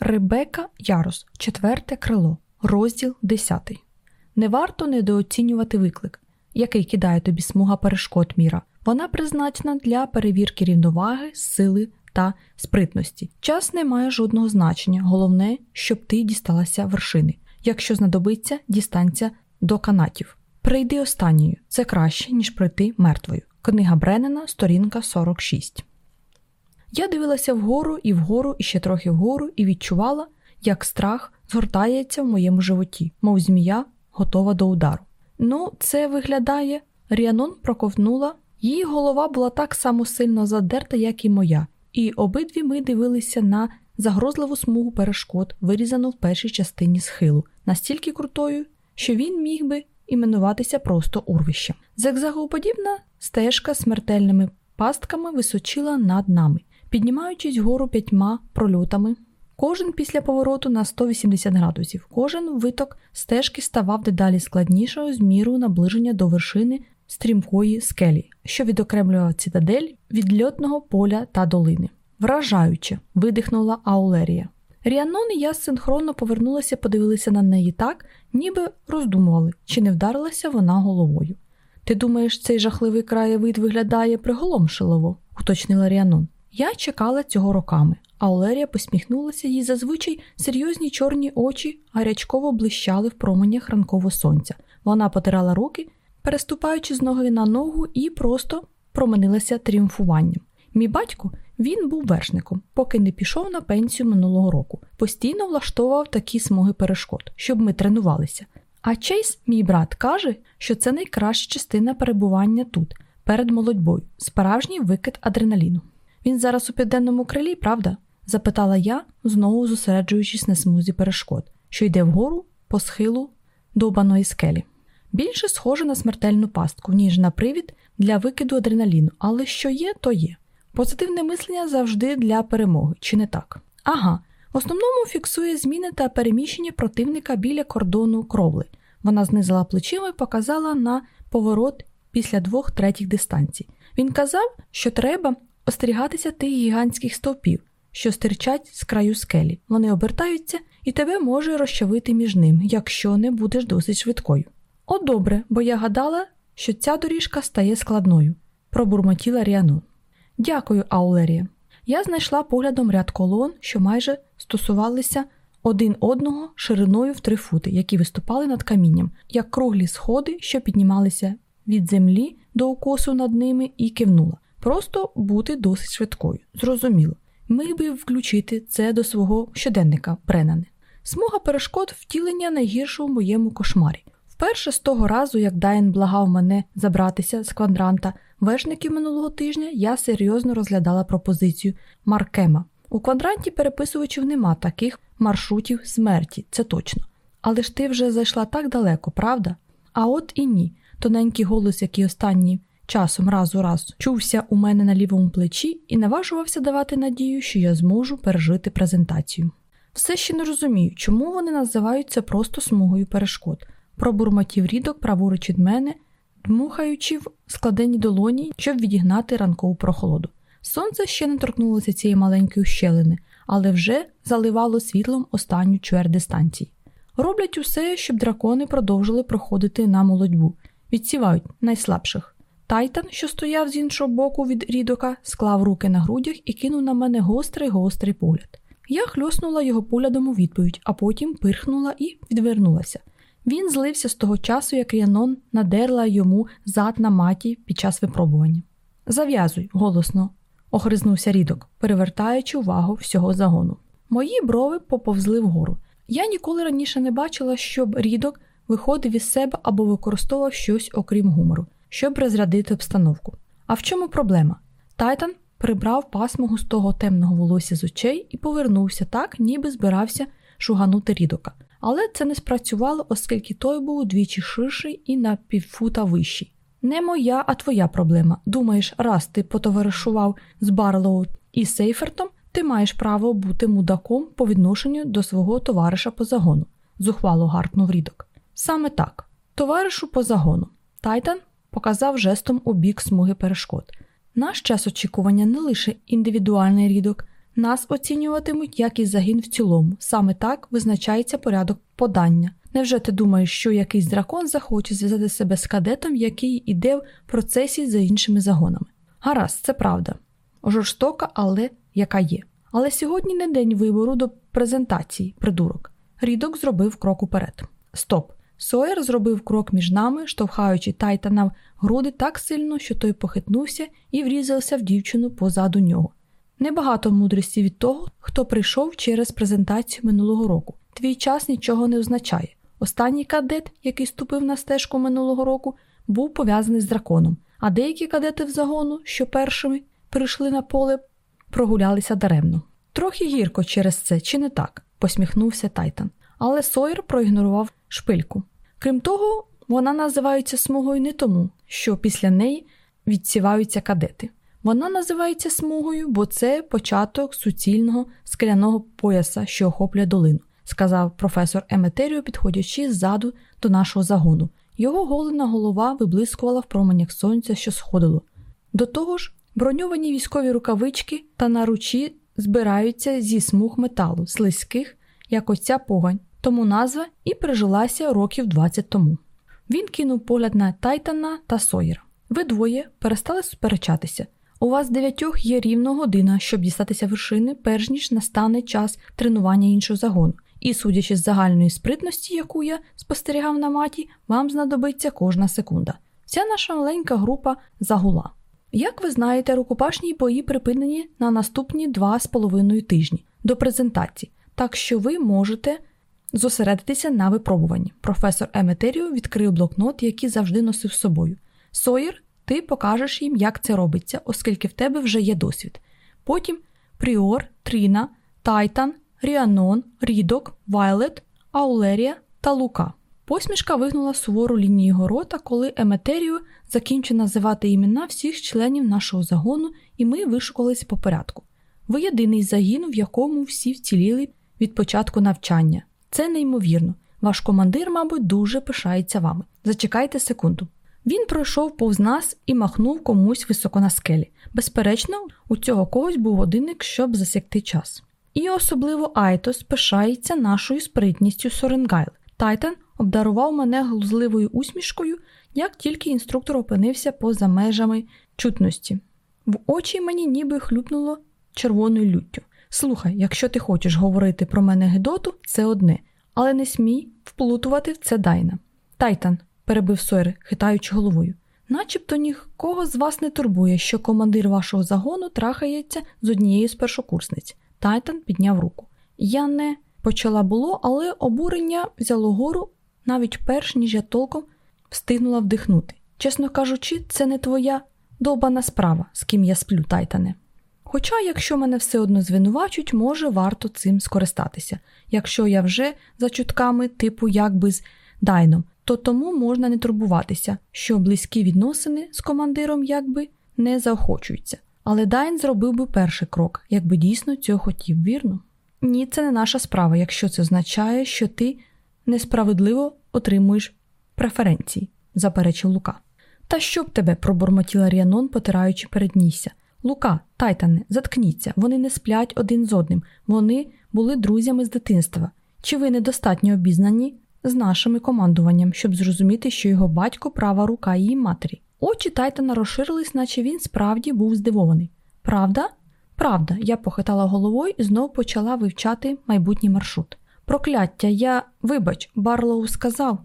Ребека Ярос, четверте крило, розділ 10. Не варто недооцінювати виклик, який кидає тобі смуга перешкод міра. Вона призначена для перевірки рівноваги, сили та спритності. Час не має жодного значення. Головне, щоб ти дісталася вершини. Якщо знадобиться, дістанься до канатів. Прийди останньою, це краще, ніж прийти мертвою. Книга Бреннена, сторінка 46. Я дивилася вгору і вгору, і ще трохи вгору, і відчувала, як страх згортається в моєму животі, мов змія, готова до удару. Ну, це виглядає. Ріанон проковтнула, її голова була так само сильно задерта, як і моя, і обидві ми дивилися на загрозливу смугу перешкод, вирізану в першій частині схилу, настільки крутою, що він міг би іменуватися просто урвищем. Зигзагоподібна стежка смертельними пастками височила над нами піднімаючись вгору п'ятьма прольотами. Кожен після повороту на 180 градусів, кожен виток стежки ставав дедалі складнішою з мірою наближення до вершини стрімкої скелі, що відокремлював цитадель від льотного поля та долини. Вражаюче, видихнула Аулерія. Ріанон і я синхронно повернулися, подивилися на неї так, ніби роздумували, чи не вдарилася вона головою. Ти думаєш, цей жахливий краєвид виглядає приголомшливо? уточнила Ріанон. Я чекала цього роками, а Олерія посміхнулася їй зазвичай серйозні чорні очі гарячково блищали в променях ранкового сонця. Вона потирала руки, переступаючи з ноги на ногу, і просто променилася тріумфуванням. Мій батько він був вершником, поки не пішов на пенсію минулого року. Постійно влаштовував такі смуги перешкод, щоб ми тренувалися. А Чейз, мій брат, каже, що це найкраща частина перебування тут, перед молодьбою, справжній викид адреналіну. Він зараз у південному крилі, правда? запитала я, знову зосереджуючись на смузі перешкод, що йде вгору по схилу довбаної скелі. Більше схоже на смертельну пастку, ніж на привід для викиду адреналіну, але що є, то є. Позитивне мислення завжди для перемоги, чи не так? Ага, в основному фіксує зміни та переміщення противника біля кордону кровли. Вона знизила плечима і показала на поворот після двох третіх дистанцій. Він казав, що треба остерігатися тих гігантських стовпів, що стирчать з краю скелі. Вони обертаються і тебе може розчавити між ним, якщо не будеш досить швидкою. О, добре, бо я гадала, що ця доріжка стає складною, пробурмотіла Ріанон. Дякую, Аулерія. Я знайшла поглядом ряд колон, що майже стосувалися один одного шириною в три фути, які виступали над камінням, як круглі сходи, що піднімалися від землі до укосу над ними, і кивнула. Просто бути досить швидкою. Зрозуміло, міг би включити це до свого щоденника Бренане. Смуга перешкод втілення найгіршого в моєму кошмарі. Вперше з того разу, як Дайн благав мене забратися з квадранта вершників минулого тижня, я серйозно розглядала пропозицію Маркема. У квадранті переписувачів нема таких маршрутів смерті, це точно. Але ж ти вже зайшла так далеко, правда? А от і ні. Тоненький голос, який останній часом раз у раз чувся у мене на лівому плечі і наважувався давати надію, що я зможу пережити презентацію. Все ще не розумію, чому вони називаються просто смугою перешкод. Пробурмотів рідок праворуч від мене, дмухаючи в складені долоні, щоб відігнати ранкову прохолоду. Сонце ще не торкнулося цієї маленької щелини, але вже заливало світлом останню чверть дистанції. Роблять усе, щоб дракони продовжили проходити на молодьбу, відсівають найслабших. Тайтан, що стояв з іншого боку від рідока, склав руки на грудях і кинув на мене гострий гострий погляд. Я хльоснула його поглядом у відповідь, а потім пирхнула і відвернулася. Він злився з того часу, як Ріанон надерла йому зад на маті під час випробування. Зав'язуй, голосно, охризнувся рідок, перевертаючи увагу всього загону. Мої брови поповзли вгору. Я ніколи раніше не бачила, щоб рідок виходив із себе або використовував щось окрім гумору щоб розрядити обстановку. А в чому проблема? Тайтан прибрав пасмо густого темного волосся з очей і повернувся так, ніби збирався шуганути рідока. Але це не спрацювало, оскільки той був удвічі ширший і на півфута вищий. Не моя, а твоя проблема. Думаєш, раз ти потоваришував з Барлоу і Сейфертом, ти маєш право бути мудаком по відношенню до свого товариша по загону, зухвало гаркнув рідок. Саме так, товаришу по загону. Тайтан показав жестом у бік смуги перешкод. Наш час очікування не лише індивідуальний рідок, Нас оцінюватимуть як і загін в цілому. Саме так визначається порядок подання. Невже ти думаєш, що якийсь дракон захоче зв'язати себе з кадетом, який іде в процесі за іншими загонами? Гаразд, це правда. Жорстока, але яка є. Але сьогодні не день вибору до презентації, придурок. Рідок зробив крок уперед. Стоп! Сойер зробив крок між нами, штовхаючи Тайтана в груди так сильно, що той похитнувся і врізався в дівчину позаду нього. Небагато мудрості від того, хто прийшов через презентацію минулого року. Твій час нічого не означає. Останній кадет, який ступив на стежку минулого року, був пов'язаний з драконом, а деякі кадети в загону, що першими прийшли на поле, прогулялися даремно. Трохи гірко через це, чи не так? посміхнувся Тайтан. Але Сойер проігнорував шпильку. Крім того, вона називається смугою не тому, що після неї відсіваються кадети. Вона називається смугою, бо це початок суцільного скляного пояса, що охоплює долину, сказав професор Еметеріо, підходячи ззаду до нашого загону. Його голена голова виблискувала в променях сонця, що сходило. До того ж, броньовані військові рукавички та наручі збираються зі смуг металу, слизьких, як оця погань, тому назва і прижилася років 20 тому. Він кинув погляд на Тайтана та Сойера. Ви двоє перестали сперечатися. У вас дев'ятьох є рівно година, щоб дістатися вершини, перш ніж настане час тренування іншого загону. І, судячи з загальної спритності, яку я спостерігав на маті, вам знадобиться кожна секунда. Вся наша маленька група загула. Як ви знаєте, рукопашні бої припинені на наступні два з половиною тижні до презентації, так що ви можете зосередитися на випробуванні. Професор Еметеріо відкрив блокнот, який завжди носив з собою. Сойер, ти покажеш їм, як це робиться, оскільки в тебе вже є досвід. Потім Пріор, Тріна, Тайтан, Ріанон, Рідок, Вайлет, Аулерія та Лука. Посмішка вигнула сувору лінію його рота, коли Еметеріо закінчив називати імена всіх членів нашого загону, і ми вишукалися по порядку. Ви єдиний загін, в якому всі вціліли від початку навчання. Це неймовірно. Ваш командир, мабуть, дуже пишається вами. Зачекайте секунду. Він пройшов повз нас і махнув комусь високо на скелі. Безперечно, у цього когось був годинник, щоб засікти час. І особливо Аетос пишається нашою спритністю Соренгайл. Тайтан обдарував мене глузливою усмішкою, як тільки інструктор опинився поза межами чутності. В очі мені ніби хлюпнуло червоною люттю. Слухай, якщо ти хочеш говорити про мене Гедоту, це одне, але не смій вплутувати в це Дайна. Тайтан, перебив Сойер, хитаючи головою. Начебто нікого з вас не турбує, що командир вашого загону трахається з однією з першокурсниць. Тайтан підняв руку. Я не почала було, але обурення взяло гору навіть перш ніж я толком встигнула вдихнути. Чесно кажучи, це не твоя довбана справа, з ким я сплю, Тайтане. Хоча, якщо мене все одно звинувачують, може варто цим скористатися. Якщо я вже за чутками, типу якби з Дайном, то тому можна не турбуватися, що близькі відносини з командиром якби не заохочуються. Але Дайн зробив би перший крок, якби дійсно цього хотів, вірно? Ні, це не наша справа, якщо це означає, що ти несправедливо отримуєш преференції, заперечив Лука. Та що б тебе, пробурмотіла Ріанон, потираючи переднісся. Лука, Тайтане, заткніться, вони не сплять один з одним, вони були друзями з дитинства. Чи ви недостатньо обізнані з нашими командуванням, щоб зрозуміти, що його батько права рука її матері? Очі Тайтана розширились, наче він справді був здивований. Правда? Правда, я похитала головою і знову почала вивчати майбутній маршрут. Прокляття, я, вибач, Барлоу сказав.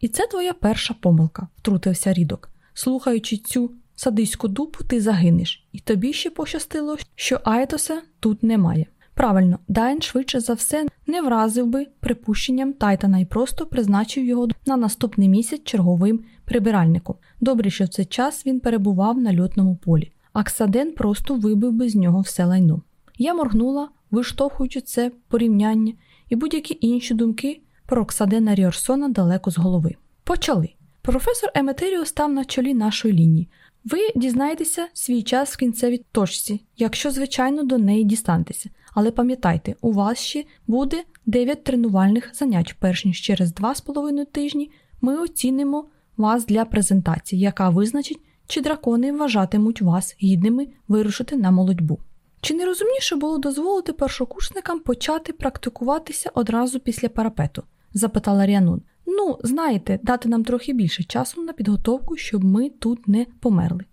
І це твоя перша помилка, втрутився рідок. Слухаючи цю садиську дупу, ти загинеш, і тобі ще пощастило, що Айтоса тут немає. Правильно, Дайн швидше за все не вразив би припущенням Тайтана і просто призначив його на наступний місяць черговим прибиральником. Добре, що в цей час він перебував на льотному полі. Аксаден просто вибив би з нього все лайно. Я моргнула, виштовхуючи це порівняння, і будь-які інші думки про Оксадена Ріорсона далеко з голови. Почали. Професор Еметеріо став на чолі нашої лінії. Ви дізнаєтеся свій час в кінцевій точці, якщо, звичайно, до неї дістанетеся. Але пам'ятайте, у вас ще буде 9 тренувальних занять, перш ніж через 2,5 тижні ми оцінимо вас для презентації, яка визначить, чи дракони вважатимуть вас гідними вирушити на молодьбу. Чи не розумніше було дозволити першокурсникам почати практикуватися одразу після парапету? запитала Ріанун. Ну, знаєте, дати нам трохи більше часу на підготовку, щоб ми тут не померли.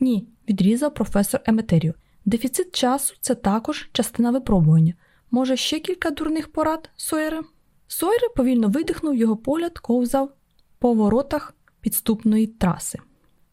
Ні, відрізав професор Еметеріо. Дефіцит часу це також частина випробування. Може, ще кілька дурних порад, Сойере? Сойере повільно видихнув, його погляд ковзав по воротах підступної траси.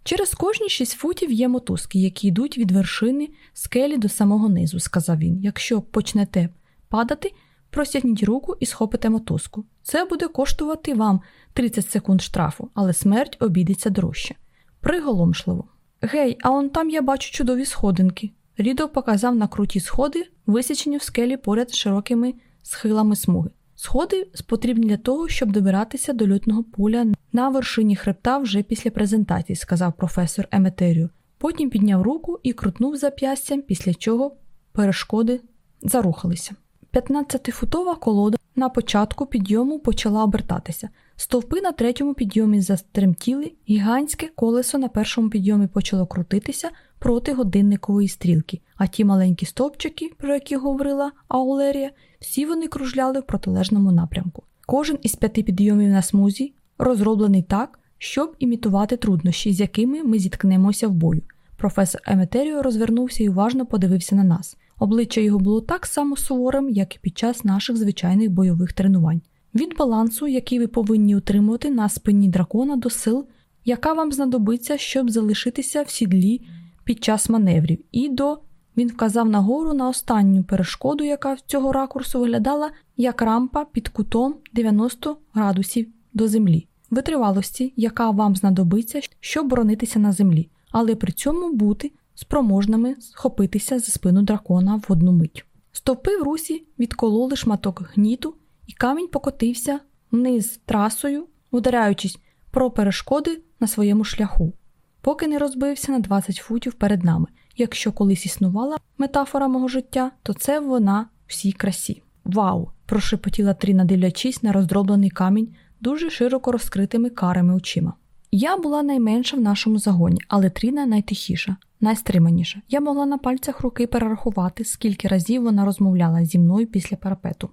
Через кожні шість футів є мотузки, які йдуть від вершини скелі до самого низу, сказав він. Якщо почнете падати, простягніть руку і схопите мотузку. Це буде коштувати вам 30 секунд штрафу, але смерть обійдеться дорожче. Приголомшливо. Гей, а он там я бачу чудові сходинки. Рідо показав на круті сходи, висічені в скелі поряд широкими схилами смуги. Сходи потрібні для того, щоб добиратися до льотного поля на вершині хребта вже після презентації, сказав професор Еметеріо. Потім підняв руку і крутнув зап'ястям, після чого перешкоди зарухалися. 15-футова колода на початку підйому почала обертатися. Стовпи на третьому підйомі застремтіли, гігантське колесо на першому підйомі почало крутитися проти годинникової стрілки, а ті маленькі стовпчики, про які говорила Аулерія, всі вони кружляли в протилежному напрямку. Кожен із п'яти підйомів на смузі розроблений так, щоб імітувати труднощі, з якими ми зіткнемося в бою. Професор Еметеріо розвернувся і уважно подивився на нас. Обличчя його було так само суворим, як і під час наших звичайних бойових тренувань. Від балансу, який ви повинні утримувати на спині дракона до сил, яка вам знадобиться, щоб залишитися в сідлі під час маневрів, і до він вказав нагору на останню перешкоду, яка з цього ракурсу виглядала як рампа під кутом 90 градусів до землі, витривалості, яка вам знадобиться, щоб боронитися на землі, але при цьому бути спроможними схопитися за спину дракона в одну мить. Стовпи в русі відкололи шматок гніту, і камінь покотився вниз трасою, ударяючись про перешкоди на своєму шляху, поки не розбився на 20 футів перед нами. Якщо колись існувала метафора мого життя, то це вона всій красі. Вау! прошепотіла Тріна, дивлячись на роздроблений камінь дуже широко розкритими карими очима. Я була найменша в нашому загоні, але Тріна найтихіша, найстриманіша. Я могла на пальцях руки перерахувати, скільки разів вона розмовляла зі мною після парапету.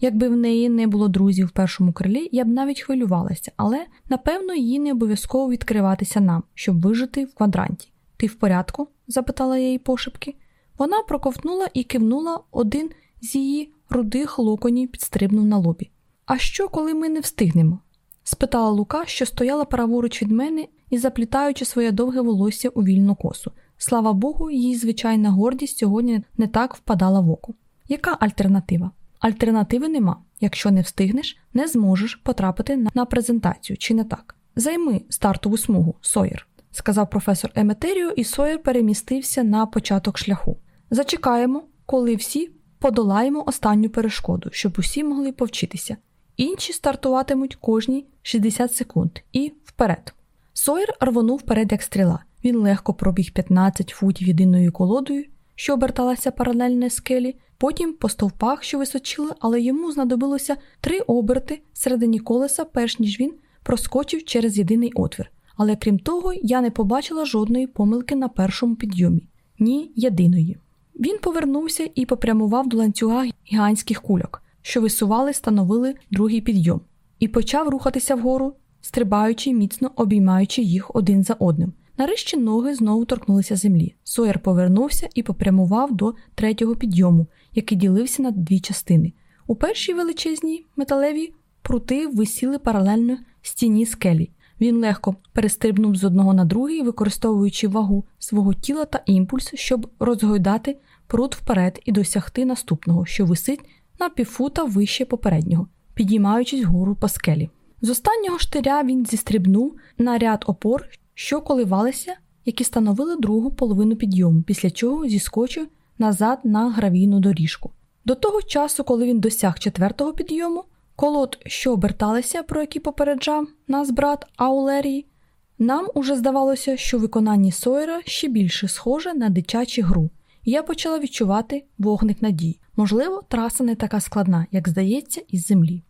Якби в неї не було друзів в першому крилі, я б навіть хвилювалася, але напевно їй не обов'язково відкриватися нам, щоб вижити в квадранті. Ти в порядку? запитала я її пошепки. Вона проковтнула і кивнула один з її рудих локонів підстрибнув на лобі. А що, коли ми не встигнемо? Спитала Лука, що стояла праворуч від мене і заплітаючи своє довге волосся у вільну косу. Слава Богу, її звичайна гордість сьогодні не так впадала в око. Яка альтернатива? Альтернативи нема. Якщо не встигнеш, не зможеш потрапити на презентацію, чи не так? Займи стартову смугу, Сойер, сказав професор Еметеріо, і Сойер перемістився на початок шляху. Зачекаємо, коли всі подолаємо останню перешкоду, щоб усі могли повчитися. Інші стартуватимуть кожні 60 секунд і вперед. Сойер рвонув вперед, як стріла. Він легко пробіг 15 футів єдиною колодою, що оберталася паралельно скелі, потім по стовпах, що височили, але йому знадобилося три оберти середині колеса, перш ніж він проскочив через єдиний отвір. Але крім того, я не побачила жодної помилки на першому підйомі, ні єдиної. Він повернувся і попрямував до ланцюга гігантських кульок, що висували, становили другий підйом, і почав рухатися вгору, стрибаючи, міцно обіймаючи їх один за одним. Нарешті ноги знову торкнулися землі. Сойер повернувся і попрямував до третього підйому, який ділився на дві частини. У першій величезній металеві прути висіли паралельно стіні скелі. Він легко перестрибнув з одного на другий, використовуючи вагу свого тіла та імпульс, щоб розгойдати прут вперед і досягти наступного, що висить на півфута вище попереднього, підіймаючись вгору по скелі. З останнього штиря він зістрибнув на ряд опор, що коливалися, які становили другу половину підйому, після чого зіскочив назад на гравійну доріжку. До того часу, коли він досяг четвертого підйому, колод, що оберталися, про які попереджав нас брат Аулерії, нам уже здавалося, що виконання Сойера ще більше схоже на дитячу гру, і я почала відчувати вогник надії. Можливо, траса не така складна, як здається, із землі.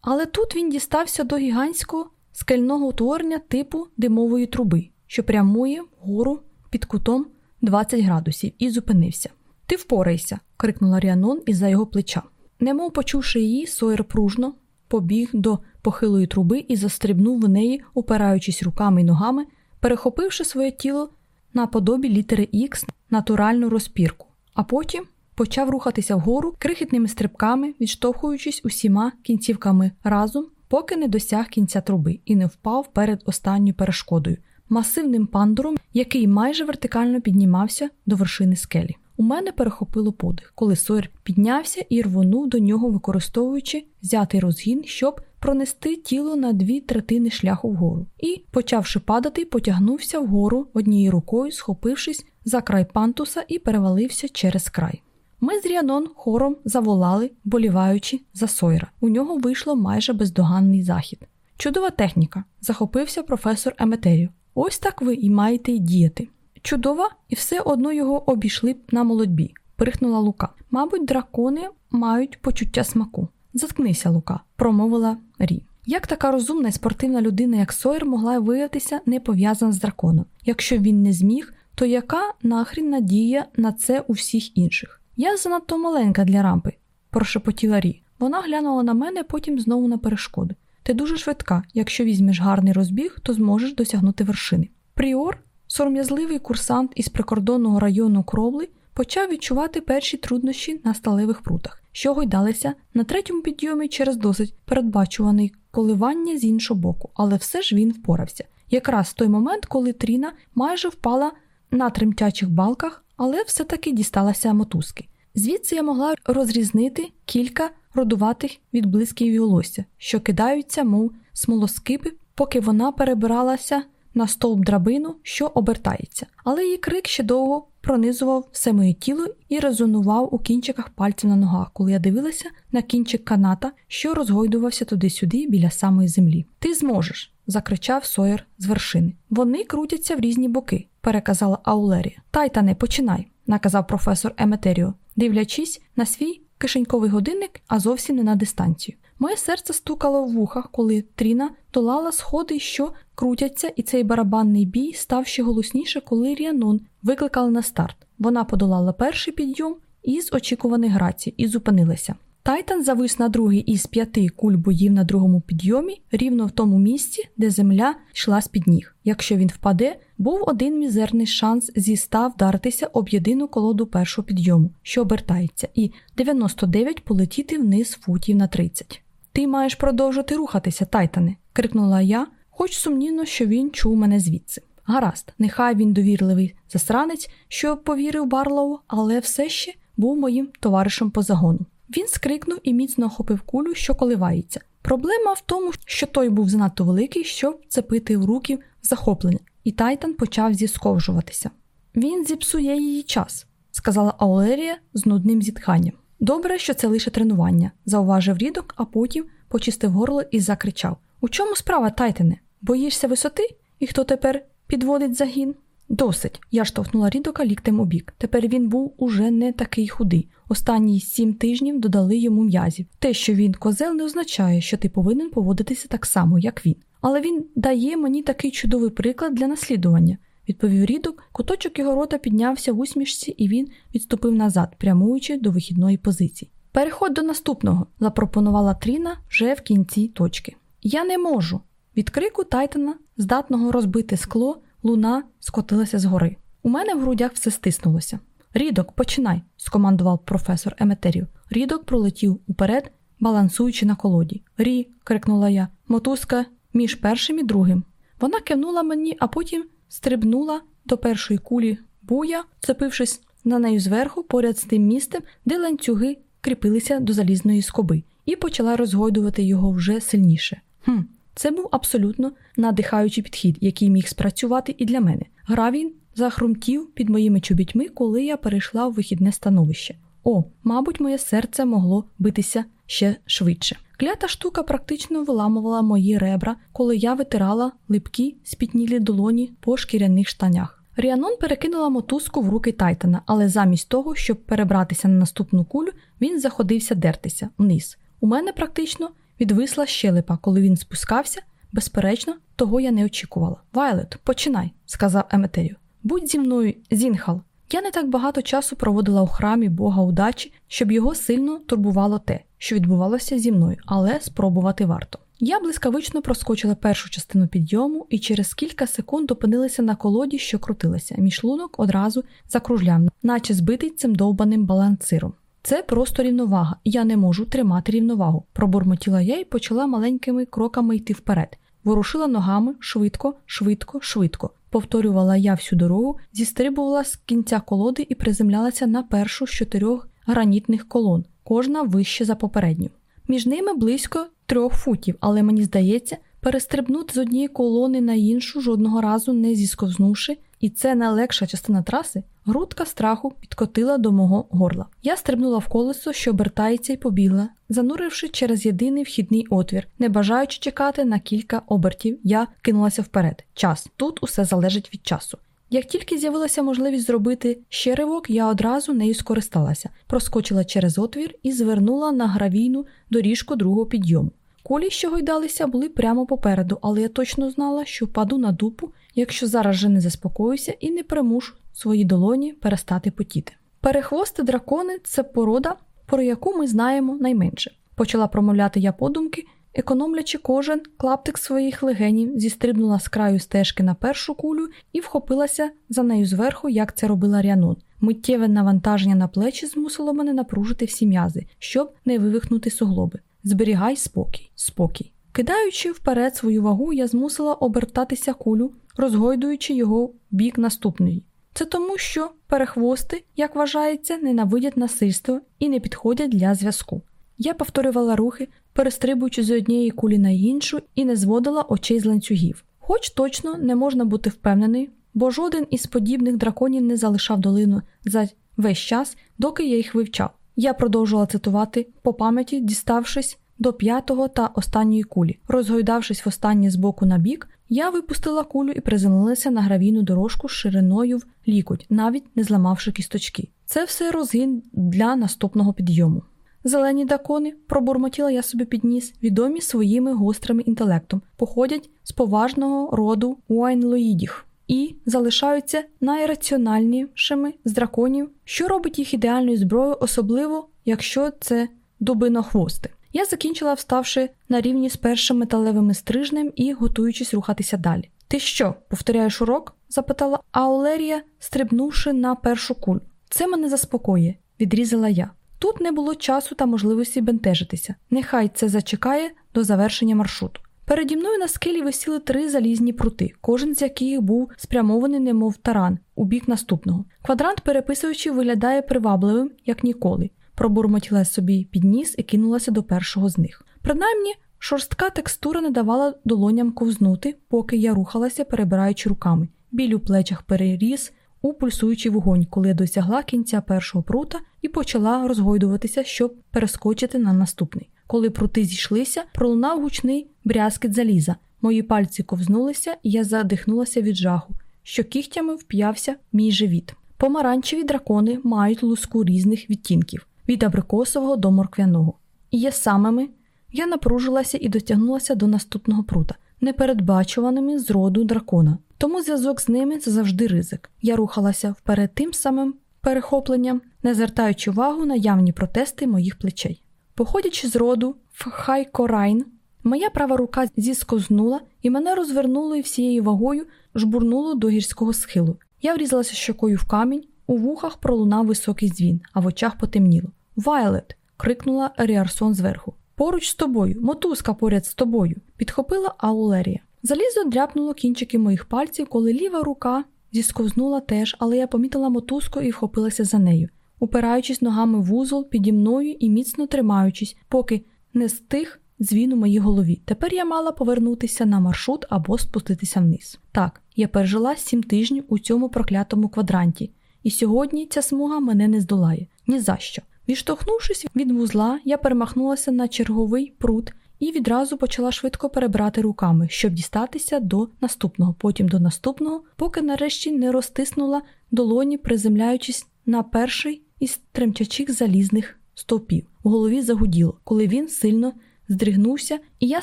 Але тут він дістався до гігантського скельного утворення типу димової труби, що прямує вгору під кутом 20 градусів, і зупинився. Ти впорайся, крикнула Ріанон із за його плеча. Немов почувши її, Сойер пружно побіг до похилої труби і застрибнув в неї, упираючись руками й ногами, перехопивши своє тіло на подобі літери Х натуральну розпірку, а потім почав рухатися вгору крихітними стрибками, відштовхуючись усіма кінцівками разом, поки не досяг кінця труби і не впав перед останньою перешкодою, масивним пандуром, який майже вертикально піднімався до вершини скелі. У мене перехопило подих, коли Сойер піднявся і рвонув до нього, використовуючи взятий розгін, щоб пронести тіло на дві третини шляху вгору, і, почавши падати, потягнувся вгору однією рукою, схопившись за край пантуса і перевалився через край. Ми з Ріанон хором заволали, боліваючи за Сойера. У нього вийшло майже бездоганний захід. Чудова техніка, захопився професор Еметерію. Ось так ви і маєте діяти. Чудова, і все одно його обійшли б на молодьбі, пирхнула Лука. Мабуть, дракони мають почуття смаку. Заткнися, Лука, промовила Рі. Як така розумна і спортивна людина, як Сойер, могла виявитися не пов'язана з драконом? Якщо він не зміг, то яка нахрін надія на це у всіх інших? Я занадто маленька для рампи, прошепотіла Рі. Вона глянула на мене, потім знову на перешкоду. Ти дуже швидка, якщо візьмеш гарний розбіг, то зможеш досягнути вершини. Пріор, сором'язливий курсант із прикордонного району кровли, почав відчувати перші труднощі на сталевих прутах, що гойдалися на третьому підйомі через досить передбачуваний коливання з іншого боку, але все ж він впорався. Якраз той момент, коли Тріна майже впала на тремтячих балках, але все-таки дісталася мотузки. Звідси я могла розрізнити кілька родуватих відблисків волосся, що кидаються, мов смолоскипи, поки вона перебиралася на стовп драбину, що обертається, але її крик ще довго пронизував все моє тіло і резонував у кінчиках пальців на ногах, коли я дивилася на кінчик каната, що розгойдувався туди-сюди біля самої землі. Ти зможеш. закричав Сойер з вершини. Вони крутяться в різні боки, переказала Аулерія. Тайтане, починай, наказав професор Еметеріо, дивлячись на свій кишеньковий годинник, а зовсім не на дистанцію. Моє серце стукало в вухах, коли Тріна долала сходи, що крутяться, і цей барабанний бій став ще голосніше, коли Ріанон викликали на старт. Вона подолала перший підйом із очікуваної грації і зупинилася. Тайтан завис на другий із п'яти куль боїв на другому підйомі, рівно в тому місці, де земля йшла з під ніг. Якщо він впаде, був один мізерний шанс зі ста вдаритися об єдину колоду першого підйому, що обертається, і 99 полетіти вниз футів на 30. Ти маєш продовжити рухатися, Тайтане, крикнула я, хоч сумнівно, що він чув мене звідси. Гаразд, нехай він довірливий засранець, що повірив Барлоу, але все ще був моїм товаришем по загону. Він скрикнув і міцно охопив кулю, що коливається. Проблема в тому, що той був занадто великий, щоб цепити в руки захоплення, і Тайтан почав зісковжуватися. Він зіпсує її час, сказала Аулерія з нудним зітханням. Добре, що це лише тренування, зауважив рідок, а потім почистив горло і закричав: У чому справа, Тайтене? Боїшся висоти? І хто тепер підводить загін? Досить. Я штовхнула рідока ліктем у бік. Тепер він був уже не такий худий. Останні сім тижнів додали йому м'язів. Те, що він козел, не означає, що ти повинен поводитися так само, як він. Але він дає мені такий чудовий приклад для наслідування, відповів рідок, куточок його рота піднявся в усмішці, і він відступив назад, прямуючи до вихідної позиції. Переход до наступного, запропонувала Тріна вже в кінці точки. Я не можу. Від крику Тайтана, здатного розбити скло, луна скотилася згори. У мене в грудях все стиснулося. Рідок, починай, скомандував професор Еметерів. Рідок пролетів уперед, балансуючи на колоді. Рі, крикнула я, мотузка між першим і другим. Вона кивнула мені, а потім стрибнула до першої кулі буя, цепившись на нею зверху, поряд з тим місцем, де ланцюги кріпилися до залізної скоби, і почала розгойдувати його вже сильніше. Хм, це був абсолютно надихаючий підхід, який міг спрацювати і для мене. Гравін захрумтів під моїми чобітьми, коли я перейшла в вихідне становище. О, мабуть, моє серце могло битися ще швидше. Клята штука практично виламувала мої ребра, коли я витирала липкі спітнілі долоні по шкіряних штанях. Ріанон перекинула мотузку в руки Тайтана, але замість того, щоб перебратися на наступну кулю, він заходився дертися вниз. У мене практично відвисла щелепа, коли він спускався. Безперечно, того я не очікувала. Вайлет, починай, сказав Еметерію. Будь зі мною, Зінхал. Я не так багато часу проводила у храмі Бога удачі, щоб його сильно турбувало те, що відбувалося зі мною, але спробувати варто. Я блискавично проскочила першу частину підйому і через кілька секунд опинилася на колоді, що крутилася. Мій шлунок одразу закружляв, наче збитий цим довбаним балансиром. Це просто рівновага, я не можу тримати рівновагу. Пробурмотіла я і почала маленькими кроками йти вперед. Ворушила ногами швидко, швидко, швидко. Повторювала я всю дорогу, зістрибувала з кінця колоди і приземлялася на першу з чотирьох гранітних колон, кожна вище за попередню. Між ними близько трьох футів, але мені здається, перестрибнути з однієї колони на іншу жодного разу не зісковзнувши, і це найлегша частина траси, грудка страху підкотила до мого горла. Я стрибнула в колесо, що обертається, і побігла, зануривши через єдиний вхідний отвір, не бажаючи чекати на кілька обертів, я кинулася вперед. Час тут усе залежить від часу. Як тільки з'явилася можливість зробити ще ривок, я одразу нею скористалася, проскочила через отвір і звернула на гравійну доріжку другого підйому. Колі, що гойдалися, були прямо попереду, але я точно знала, що впаду на дупу, якщо зараз же не заспокоюся і не примушу свої долоні перестати потіти. Перехвости дракони це порода, про яку ми знаємо найменше. Почала промовляти я подумки, економлячи кожен клаптик своїх легенів, зістрибнула з краю стежки на першу кулю і вхопилася за нею зверху, як це робила Рянун. Миттєве навантаження на плечі змусило мене напружити всі м'язи, щоб не вивихнути суглоби. Зберігай спокій, спокій. Кидаючи вперед свою вагу, я змусила обертатися кулю, розгойдуючи його бік наступної. Це тому, що перехвости, як вважається, ненавидять насильство і не підходять для зв'язку. Я повторювала рухи, перестрибуючи з однієї кулі на іншу і не зводила очей з ланцюгів. Хоч точно не можна бути впевнений, бо жоден із подібних драконів не залишав долину за весь час, доки я їх вивчав. Я продовжувала цитувати по пам'яті, діставшись до п'ятого та останньої кулі. Розгойдавшись в останнє з боку на бік, я випустила кулю і приземлилася на гравійну дорожку з шириною в лікоть, навіть не зламавши кісточки. Це все розгін для наступного підйому. Зелені дракони, пробурмотіла я собі підніс, відомі своїми гострим інтелектом, походять з поважного роду уайнлоїдів і залишаються найраціональнішими з драконів, що робить їх ідеальною зброєю, особливо якщо це дубинохвости. Я закінчила, вставши на рівні з першим металевим стрижнем і готуючись рухатися далі. Ти що, повторяєш урок? запитала Аулерія, стрибнувши на першу кулю. Це мене заспокоює, відрізала я. Тут не було часу та можливості бентежитися. Нехай це зачекає до завершення маршруту. Переді мною на скелі висіли три залізні прути, кожен з яких був спрямований, немов таран, у бік наступного. Квадрант, переписуючи, виглядає привабливим, як ніколи. Пробурмотіла собі підніс і кинулася до першого з них. Принаймні, шорстка текстура не давала долоням ковзнути, поки я рухалася, перебираючи руками. Біль у плечах переріс у пульсуючий вогонь, коли я досягла кінця першого прута і почала розгойдуватися, щоб перескочити на наступний. Коли прути зійшлися, пролунав гучний брязкіт заліза. Мої пальці ковзнулися, і я задихнулася від жаху, що кігтями вп'явся мій живіт. Помаранчеві дракони мають луску різних відтінків від абрикосового до морквяного. І є самими я напружилася і дотягнулася до наступного прута, непередбачуваними з роду дракона. Тому зв'язок з ними це завжди ризик. Я рухалася вперед тим самим перехопленням, не звертаючи увагу на явні протести моїх плечей. Походячи з роду в Хайкорайн, моя права рука зіскознула і мене розвернуло і всією вагою жбурнуло до гірського схилу. Я врізалася щокою в камінь, у вухах пролунав високий дзвін, а в очах потемніло. Вайлет. крикнула Ріарсон зверху. Поруч з тобою, мотузка поряд з тобою, підхопила Аулерія. Залізо дряпнуло кінчики моїх пальців, коли ліва рука зісковзнула теж, але я помітила мотузку і вхопилася за нею, упираючись ногами в вузол піді мною і міцно тримаючись, поки не стих дзвін у моїй голові. Тепер я мала повернутися на маршрут або спуститися вниз. Так, я пережила сім тижнів у цьому проклятому квадранті, і сьогодні ця смуга мене не здолає. Ні за що. Відштовхнувшись від вузла, я перемахнулася на черговий прут і відразу почала швидко перебрати руками, щоб дістатися до наступного, потім до наступного, поки нарешті не розтиснула долоні, приземляючись на перший із тремтячих залізних стовпів. В голові загуділо, коли він сильно здригнувся, і я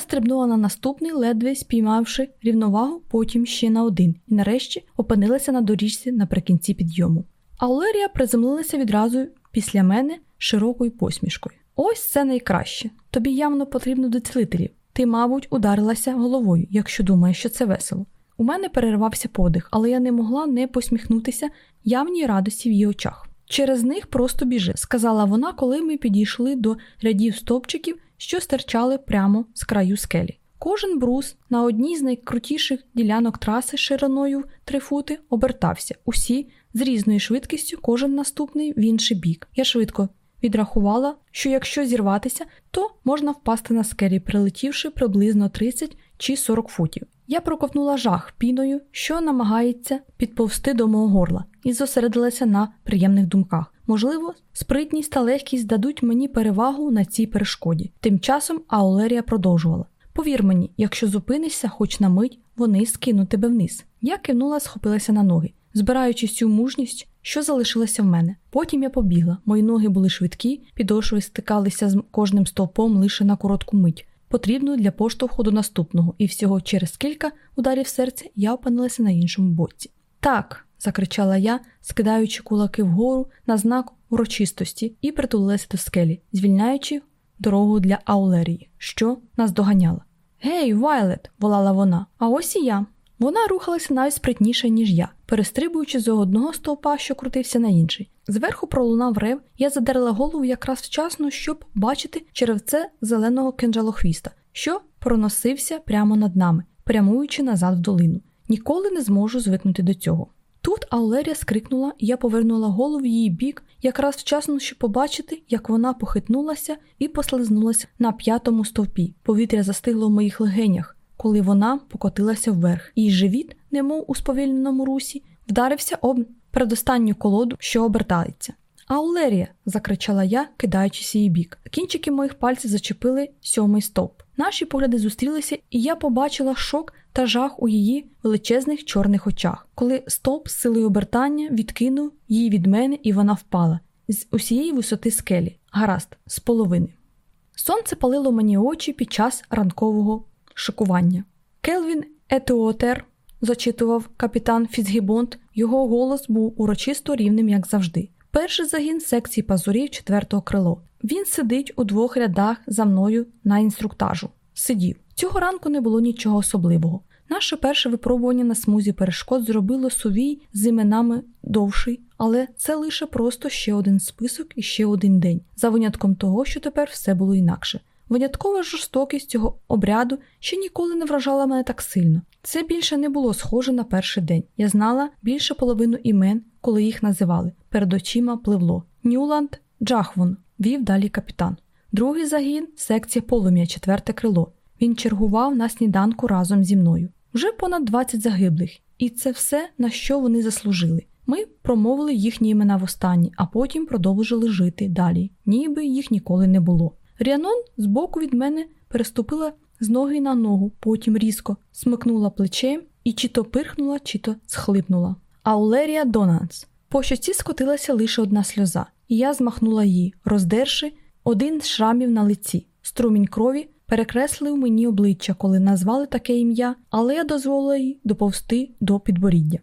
стрибнула на наступний, ледве спіймавши рівновагу, потім ще на один, і нарешті опинилася на доріжці наприкінці підйому. Аулерія приземлилася відразу після мене широкою посмішкою. Ось це найкраще. Тобі явно потрібно до цілителів. Ти, мабуть, ударилася головою, якщо думаєш, що це весело. У мене перервався подих, але я не могла не посміхнутися явній радості в її очах. Через них просто біжи, сказала вона, коли ми підійшли до рядів стовпчиків, що стирчали прямо з краю скелі. Кожен брус на одній з найкрутіших ділянок траси шириною в три фути обертався, усі з різною швидкістю, кожен наступний в інший бік. Я швидко відрахувала, що якщо зірватися, то можна впасти на скелі, прилетівши приблизно 30 чи 40 футів. Я проковтнула жах піною, що намагається підповсти до мого горла, і зосередилася на приємних думках. Можливо, спритність та легкість дадуть мені перевагу на цій перешкоді. Тим часом Аулерія продовжувала. Повір мені, якщо зупинишся хоч на мить, вони скинуть тебе вниз. Я кивнула, схопилася на ноги, збираючи цю мужність, що залишилася в мене. Потім я побігла. Мої ноги були швидкі, підошви стикалися з кожним стовпом лише на коротку мить, потрібну для поштовху до наступного, і всього через кілька ударів серця я опинилася на іншому боці. Так, закричала я, скидаючи кулаки вгору на знак урочистості, і притулилася до скелі, звільняючи дорогу для Аулерії, що нас доганяла. Гей, Вайлет, волала вона, а ось і я. Вона рухалася навіть спритніше, ніж я, перестрибуючи з одного стовпа, що крутився на інший. Зверху пролунав рев, я задерла голову якраз вчасно, щоб бачити черевце зеленого кинджалохвіста, що проносився прямо над нами, прямуючи назад в долину. Ніколи не зможу звикнути до цього. Тут Аулерія скрикнула, я повернула голову в її бік, якраз вчасно, щоб побачити, як вона похитнулася і послизнулася на п'ятому стовпі. Повітря застигло в моїх легенях, коли вона покотилася вверх, і живіт, немов у сповільненому русі, вдарився об передостанню колоду, що обертається. Аулерія, закричала я, кидаючись її бік. Кінчики моїх пальців зачепили сьомий стовп. Наші погляди зустрілися, і я побачила шок та жах у її величезних чорних очах, коли стовп з силою обертання відкинув її від мене, і вона впала з усієї висоти скелі, гаразд, з половини. Сонце палило мені очі під час ранкового шокування. Келвін Етеотер, зачитував капітан Фіцгібонд, його голос був урочисто рівним, як завжди. Перший загін секції пазурів четвертого крило. Він сидить у двох рядах за мною на інструктажу. Сидів. Цього ранку не було нічого особливого. Наше перше випробування на смузі перешкод зробило сувій з іменами довший, але це лише просто ще один список і ще один день, за винятком того, що тепер все було інакше. Виняткова жорстокість цього обряду ще ніколи не вражала мене так сильно. Це більше не було схоже на перший день. Я знала більше половину імен, коли їх називали. Перед очима пливло. Нюланд Джахвон, вів далі капітан. Другий загін секція полум'я, четверте крило. Він чергував на сніданку разом зі мною. Вже понад 20 загиблих, і це все, на що вони заслужили. Ми промовили їхні імена востаннє, а потім продовжили жити далі, ніби їх ніколи не було. Ріанон збоку від мене переступила з ноги на ногу, потім різко смикнула плечем і чи то пирхнула, чи то схлипнула. Аулерія Донанс. По щоці скотилася лише одна сльоза, і я змахнула її, роздерши один з шрамів на лиці. Струмінь крові перекреслив мені обличчя, коли назвали таке ім'я, але я дозволила їй доповзти до підборіддя.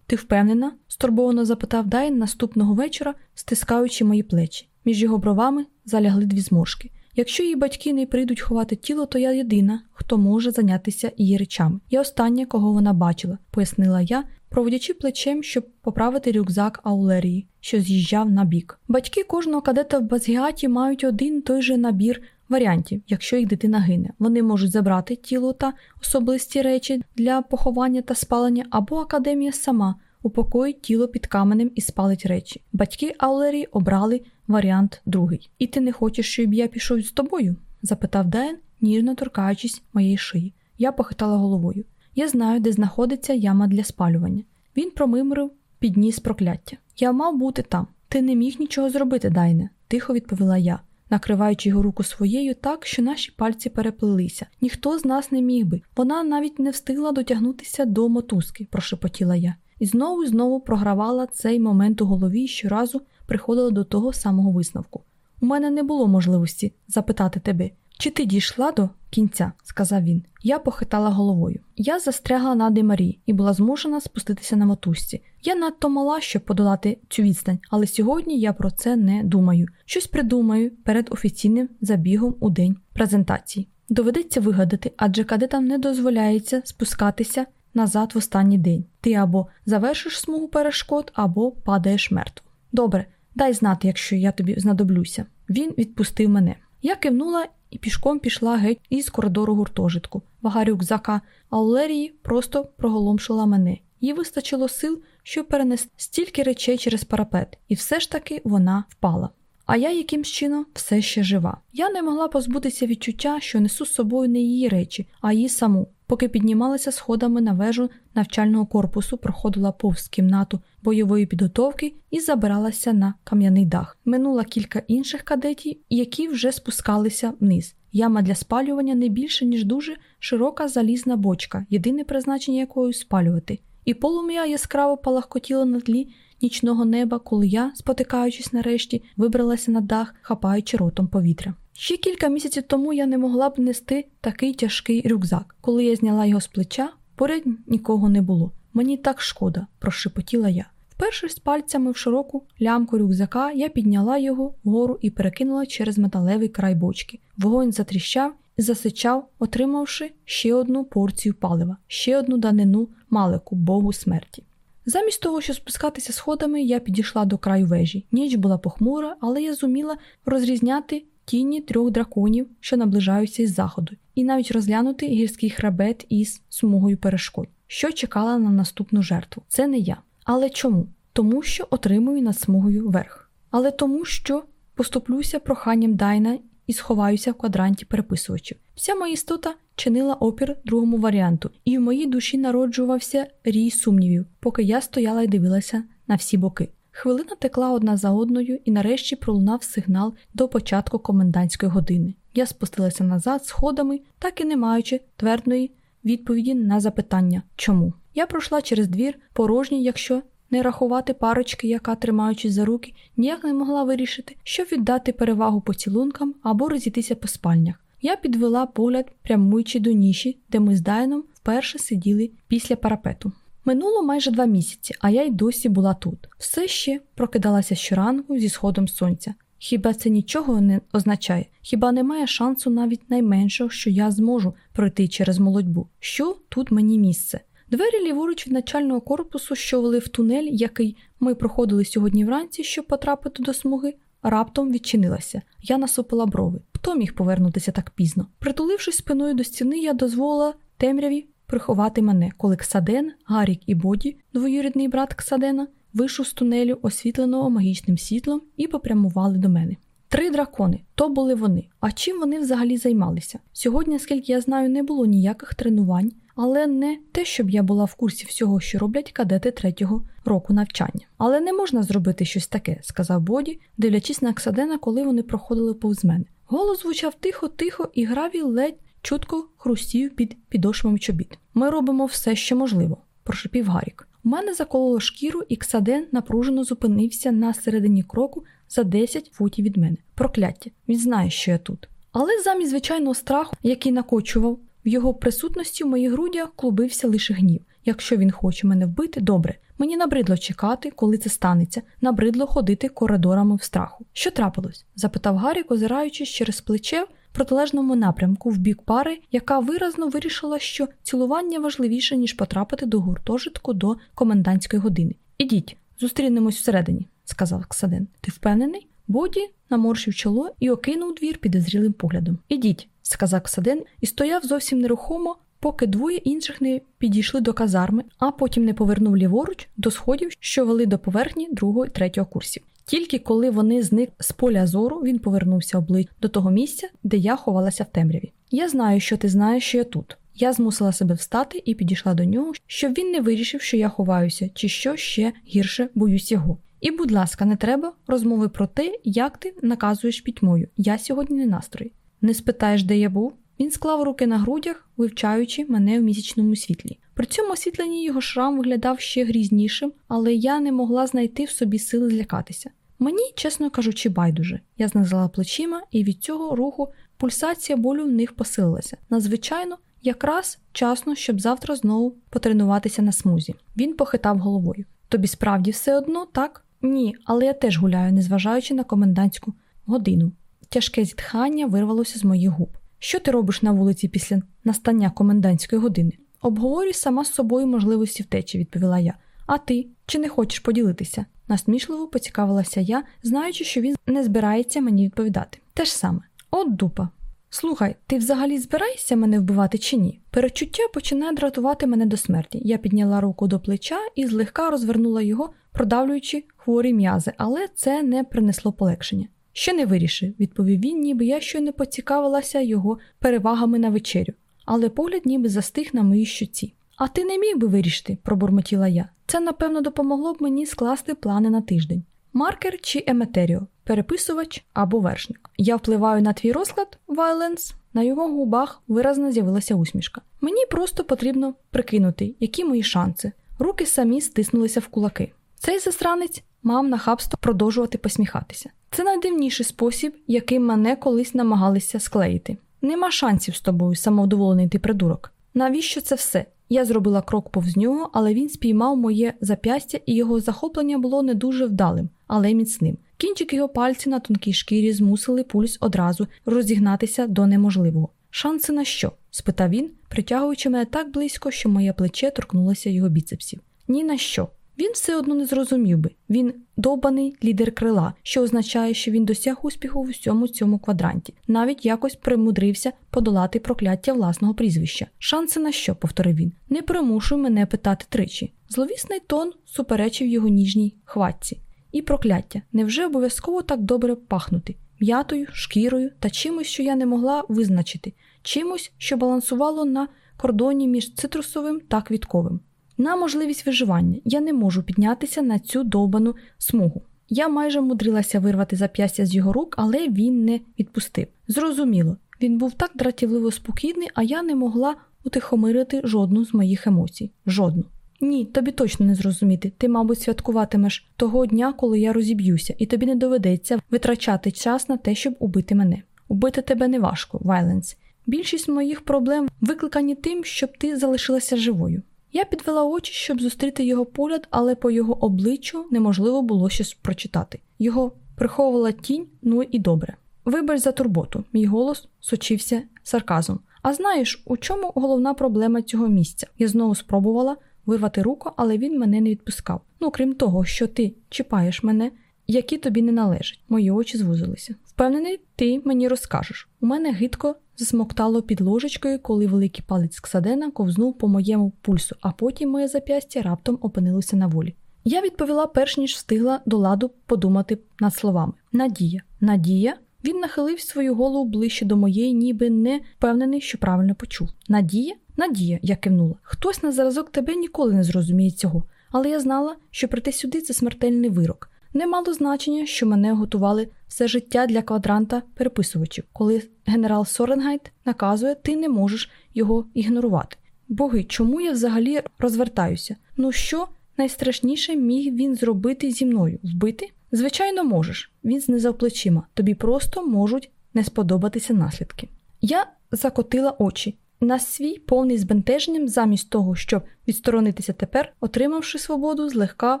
Ти впевнена? стурбовано запитав Дайн наступного вечора, стискаючи мої плечі. Між його бровами залягли дві зморшки. Якщо її батьки не прийдуть ховати тіло, то я єдина, хто може зайнятися її речами. Я остання, кого вона бачила, пояснила я, проводячи плечем, щоб поправити рюкзак Аулерії, що з'їжджав на бік. Батьки кожного кадета в Базгіаті мають один той же набір варіантів, якщо їх дитина гине. Вони можуть забрати тіло та особисті речі для поховання та спалення, або академія сама упокоїть тіло під каменем і спалить речі. Батьки Аулерії обрали варіант другий. І ти не хочеш, щоб я пішов з тобою? запитав Дайн, ніжно торкаючись моєї шиї. Я похитала головою. Я знаю, де знаходиться яма для спалювання. Він промимрив, підніс прокляття. Я мав бути там. Ти не міг нічого зробити, Дайне, тихо відповіла я, накриваючи його руку своєю так, що наші пальці переплилися. Ніхто з нас не міг би. Вона навіть не встигла дотягнутися до мотузки, прошепотіла я. І знову і знову програвала цей момент у голові і щоразу приходила до того самого висновку. У мене не було можливості запитати тебе, Чи ти дійшла до кінця? сказав він. Я похитала головою. Я застрягла на Демарі і була змушена спуститися на мотузці. Я надто мала, щоб подолати цю відстань, але сьогодні я про це не думаю. Щось придумаю перед офіційним забігом у день презентації. Доведеться вигадати, адже кадетам не дозволяється спускатися назад в останній день. Ти або завершиш смугу перешкод, або падаєш мертво. Добре, дай знати, якщо я тобі знадоблюся. Він відпустив мене. Я кивнула і пішком пішла геть із коридору гуртожитку. Вага рюкзака Аулерії просто проголомшила мене. Їй вистачило сил, щоб перенести стільки речей через парапет, і все ж таки вона впала. А я якимсь чином все ще жива. Я не могла позбутися відчуття, що несу з собою не її речі, а її саму. Поки піднімалася сходами на вежу навчального корпусу, проходила повз кімнату бойової підготовки і забиралася на кам'яний дах. Минула кілька інших кадетів, які вже спускалися вниз. Яма для спалювання не більше, ніж дуже широка залізна бочка, єдине призначення якої спалювати. І полум'я яскраво палахкотіло на тлі нічного неба, коли я, спотикаючись нарешті, вибралася на дах, хапаючи ротом повітря. Ще кілька місяців тому я не могла б нести такий тяжкий рюкзак. Коли я зняла його з плеча, поряд нікого не було. Мені так шкода, прошепотіла я. Впершись пальцями в широку лямку рюкзака, я підняла його вгору і перекинула через металевий край бочки. Вогонь затріщав і засичав, отримавши ще одну порцію палива, ще одну данину малику, богу смерті. Замість того, щоб спускатися сходами, я підійшла до краю вежі. Ніч була похмура, але я зуміла розрізняти тіні трьох драконів, що наближаються із заходу, і навіть розглянути гірський хребет із смугою перешкод, що чекала на наступну жертву. Це не я. Але чому? Тому що отримую над смугою верх. Але тому, що поступлюся проханням Дайна і сховаюся в квадранті переписувачів. Вся моя істота чинила опір другому варіанту, і в моїй душі народжувався рій сумнівів, поки я стояла і дивилася на всі боки. Хвилина текла одна за одною, і нарешті пролунав сигнал до початку комендантської години. Я спустилася назад сходами, так і не маючи твердної відповіді на запитання чому. Я пройшла через двір, порожній, якщо не рахувати парочки, яка, тримаючись за руки, ніяк не могла вирішити, щоб віддати перевагу поцілункам або розійтися по спальнях. Я підвела погляд, прямуючи до ніші, де ми з Дайном вперше сиділи після парапету. Минуло майже два місяці, а я й досі була тут. Все ще прокидалася щоранку зі сходом сонця. Хіба це нічого не означає? Хіба немає шансу навіть найменшого, що я зможу пройти через молодьбу? Що тут мені місце? Двері ліворуч від начального корпусу, що вели в тунель, який ми проходили сьогодні вранці, щоб потрапити до смуги, раптом відчинилася. Я насупила брови. Хто міг повернутися так пізно? Притулившись спиною до стіни, я дозволила темряві приховати мене, коли Ксаден, Гарік і Боді, двоюрідний брат Ксадена, вийшов з тунелю, освітленого магічним світлом, і попрямували до мене. Три дракони то були вони. А чим вони взагалі займалися? Сьогодні, наскільки я знаю, не було ніяких тренувань, але не те, щоб я була в курсі всього, що роблять кадети третього року навчання. Але не можна зробити щось таке, сказав Боді, дивлячись на Ксадена, коли вони проходили повз мене. Голос звучав тихо-тихо, і гравій ледь чутко хрустів під підошвами чобіт. Ми робимо все, що можливо, прошепів Гарік. У мене закололо шкіру, і Ксаден напружено зупинився на середині кроку за 10 футів від мене. Прокляття, він знає, що я тут. Але замість звичайного страху, який накочував, в його присутності в моїх грудях клубився лише гнів. Якщо він хоче мене вбити, добре. Мені набридло чекати, коли це станеться, набридло ходити коридорами в страху. Що трапилось? запитав Гарік, озираючись через плече протилежному напрямку в бік пари, яка виразно вирішила, що цілування важливіше, ніж потрапити до гуртожитку до комендантської години. Ідіть, зустрінемось всередині, сказав Ксаден. Ти впевнений? Боді наморщив чоло і окинув двір підозрілим поглядом. Ідіть, сказав Ксаден і стояв зовсім нерухомо, поки двоє інших не підійшли до казарми, а потім не повернув ліворуч до сходів, що вели до поверхні другого і третього курсів. Тільки коли вони зник з поля зору, він повернувся обличчя до того місця, де я ховалася в темряві. Я знаю, що ти знаєш, що я тут. Я змусила себе встати і підійшла до нього, щоб він не вирішив, що я ховаюся, чи що ще гірше боюсь його. І, будь ласка, не треба розмови про те, як ти наказуєш пітьмою. Я сьогодні не настрої. Не спитаєш, де я був? Він склав руки на грудях, вивчаючи мене в місячному світлі. При цьому освітленні його шрам виглядав ще грізнішим, але я не могла знайти в собі сили злякатися. Мені, чесно кажучи, байдуже. Я знизила плечима, і від цього руху Пульсація болю в них посилилася. Надзвичайно, якраз часно, щоб завтра знову потренуватися на смузі. Він похитав головою. Тобі справді все одно, так? Ні, але я теж гуляю, незважаючи на комендантську годину. Тяжке зітхання вирвалося з моїх губ. Що ти робиш на вулиці після настання комендантської години? Обговорюй сама з собою можливості втечі, відповіла я. А ти чи не хочеш поділитися? Насмішливо поцікавилася я, знаючи, що він не збирається мені відповідати. Те ж саме. От дупа. Слухай, ти взагалі збираєшся мене вбивати чи ні? Перечуття починає дратувати мене до смерті. Я підняла руку до плеча і злегка розвернула його, продавлюючи хворі м'язи, але це не принесло полегшення. Ще не вирішив, відповів він, ніби я щойно поцікавилася його перевагами на вечерю, але погляд ніби застиг на моїй щуці. А ти не міг би вирішити, пробурмотіла я. Це, напевно, допомогло б мені скласти плани на тиждень. Маркер чи еметеріо, переписувач або вершник. Я впливаю на твій розклад, Вайленс. На його губах виразно з'явилася усмішка. Мені просто потрібно прикинути, які мої шанси. Руки самі стиснулися в кулаки. Цей засранець мав нахабство продовжувати посміхатися. Це найдивніший спосіб, яким мене колись намагалися склеїти. Нема шансів з тобою, самовдоволений ти придурок. Навіщо це все? Я зробила крок повз нього, але він спіймав моє зап'ястя, і його захоплення було не дуже вдалим, але міцним. Кінчик його пальці на тонкій шкірі змусили пульс одразу розігнатися до неможливого. Шанси на що? спитав він, притягуючи мене так близько, що моє плече торкнулося його біцепсів. Ні на що. Він все одно не зрозумів би. Він довбаний лідер крила, що означає, що він досяг успіху в усьому цьому квадранті, навіть якось примудрився подолати прокляття власного прізвища. Шанси на що? повторив він. Не примушуй мене питати тричі. Зловісний тон суперечив його ніжній хватці. І прокляття невже обов'язково так добре пахнути м'ятою, шкірою та чимось, що я не могла визначити, чимось, що балансувало на кордоні між цитрусовим та квітковим. На можливість виживання я не можу піднятися на цю довбану смугу. Я майже мудрилася вирвати зап'ястя з його рук, але він не відпустив. Зрозуміло, він був так дратівливо спокійний, а я не могла утихомирити жодну з моїх емоцій. Жодну. Ні, тобі точно не зрозуміти. Ти, мабуть, святкуватимеш того дня, коли я розіб'юся, і тобі не доведеться витрачати час на те, щоб убити мене. Убити тебе не важко, Вайленс. Більшість моїх проблем викликані тим, щоб ти залишилася живою. Я підвела очі, щоб зустріти його погляд, але по його обличчю неможливо було щось прочитати. Його приховувала тінь, ну і добре. Вибач за турботу, мій голос сочився сарказмом. А знаєш, у чому головна проблема цього місця? Я знову спробувала вирвати руку, але він мене не відпускав. Ну, крім того, що ти чіпаєш мене, які тобі не належать. Мої очі звузилися. Впевнений, ти мені розкажеш. У мене гидко засмоктало під ложечкою, коли великий палець Ксадена ковзнув по моєму пульсу, а потім моє зап'ястя раптом опинилося на волі. Я відповіла, перш ніж встигла до ладу подумати над словами: Надія, Надія. Він нахилив свою голову ближче до моєї, ніби не впевнений, що правильно почув. Надія? Надія, я кивнула. Хтось на зразок тебе ніколи не зрозуміє цього, але я знала, що прийти сюди це смертельний вирок. Не мало значення, що мене готували все життя для квадранта переписувачів, коли генерал Соренгайл наказує, ти не можеш його ігнорувати. Боги, чому я взагалі розвертаюся? Ну що найстрашніше міг він зробити зі мною? Вбити? Звичайно, можеш. Він знизав плечима. Тобі просто можуть не сподобатися наслідки. Я закотила очі. На свій повний збентеженням, замість того, щоб відсторонитися тепер, отримавши свободу, злегка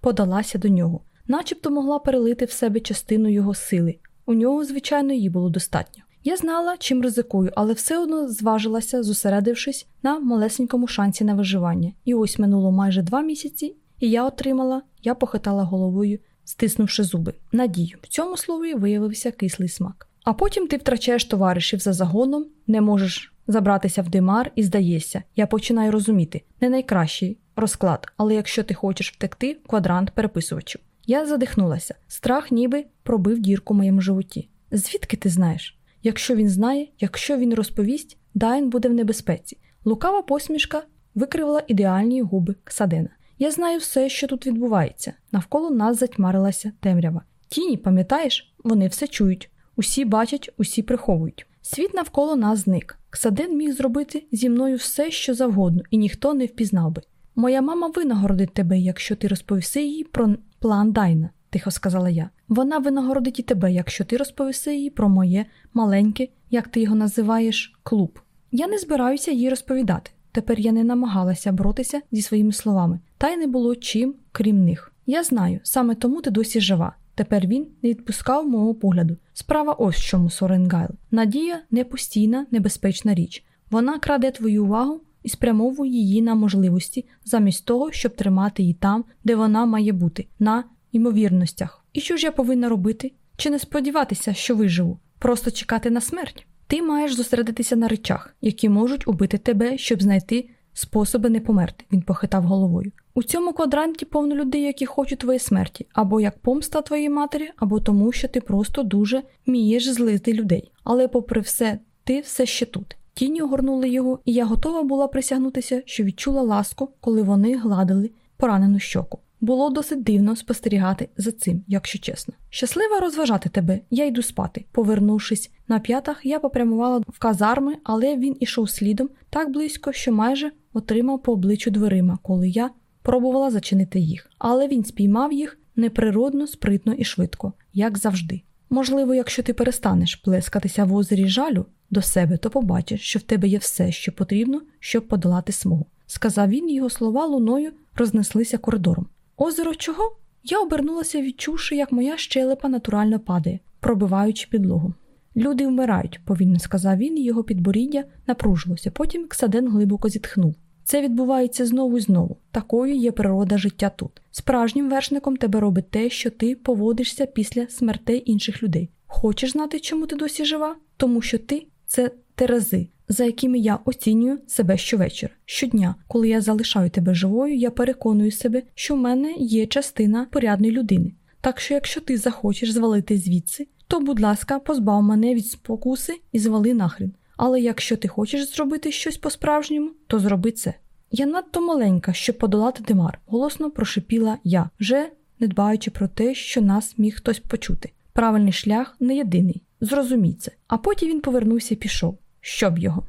подалася до нього начебто могла перелити в себе частину його сили. У нього, звичайно, її було достатньо. Я знала, чим ризикую, але все одно зважилася, зосередившись на малесенькому шансі на виживання. І ось минуло майже два місяці, і я отримала, я похитала головою, стиснувши зуби. Надію, в цьому слові виявився кислий смак. А потім ти втрачаєш товаришів за загоном, не можеш забратися в димар і здаєшся, я починаю розуміти не найкращий розклад, але якщо ти хочеш втекти, квадрант переписувачів. Я задихнулася. Страх ніби пробив дірку в моєму животі. Звідки ти знаєш? Якщо він знає, якщо він розповість, Дайн буде в небезпеці. Лукава посмішка викривила ідеальні губи Ксадена. Я знаю все, що тут відбувається. Навколо нас затьмарилася темрява. Тіні, пам'ятаєш, вони все чують, усі бачать, усі приховують. Світ навколо нас зник. Ксаден міг зробити зі мною все, що завгодно, і ніхто не впізнав би. Моя мама винагородить тебе, якщо ти розповіси їй про план Дайна, тихо сказала я. Вона винагородить і тебе, якщо ти розповіси їй про моє маленьке як ти його називаєш, клуб. Я не збираюся їй розповідати. Тепер я не намагалася боротися зі своїми словами, та й не було чим, крім них. Я знаю, саме тому ти досі жива. Тепер він не відпускав мого погляду. Справа ось в чому, Соренгайл. Надія не постійна, небезпечна річ. Вона краде твою увагу і спрямовує її на можливості, замість того, щоб тримати її там, де вона має бути, на ймовірностях. І що ж я повинна робити? Чи не сподіватися, що виживу? Просто чекати на смерть? Ти маєш зосередитися на речах, які можуть убити тебе, щоб знайти способи не померти. Він похитав головою. У цьому квадранті повно людей, які хочуть твоєї смерті, або як помста твоєї матері, або тому, що ти просто дуже вмієш злити людей. Але, попри все, ти все ще тут. Тіні огорнули його, і я готова була присягнутися, що відчула ласку, коли вони гладили поранену щоку. Було досить дивно спостерігати за цим, якщо чесно. Щаслива розважати тебе, я йду спати. Повернувшись на п'ятах, я попрямувала в казарми, але він ішов слідом так близько, що майже отримав по обличчю дверима, коли я пробувала зачинити їх. Але він спіймав їх неприродно, спритно і швидко, як завжди. Можливо, якщо ти перестанеш плескатися в озері жалю до себе, то побачиш, що в тебе є все, що потрібно, щоб подолати смугу. Сказав він, його слова луною рознеслися коридором. Озеро чого? Я обернулася, відчувши, як моя щелепа натурально падає, пробиваючи підлогу. Люди вмирають, повільно сказав він, і його підборіддя напружилося. Потім Ксаден глибоко зітхнув. Це відбувається знову і знову. Такою є природа життя тут. Справжнім вершником тебе робить те, що ти поводишся після смертей інших людей. Хочеш знати, чому ти досі жива? Тому що ти це терези, за якими я оцінюю себе щовечора. Щодня, коли я залишаю тебе живою, я переконую себе, що в мене є частина порядної людини. Так що, якщо ти захочеш звалити звідси, то, будь ласка, позбав мене від спокуси і звали нахрін. Але якщо ти хочеш зробити щось по-справжньому, то зроби це. Я надто маленька, щоб подолати димар, голосно прошипіла я, вже не дбаючи про те, що нас міг хтось почути. Правильний шлях не єдиний. Зрозумій це. А потім він повернувся і пішов, щоб його.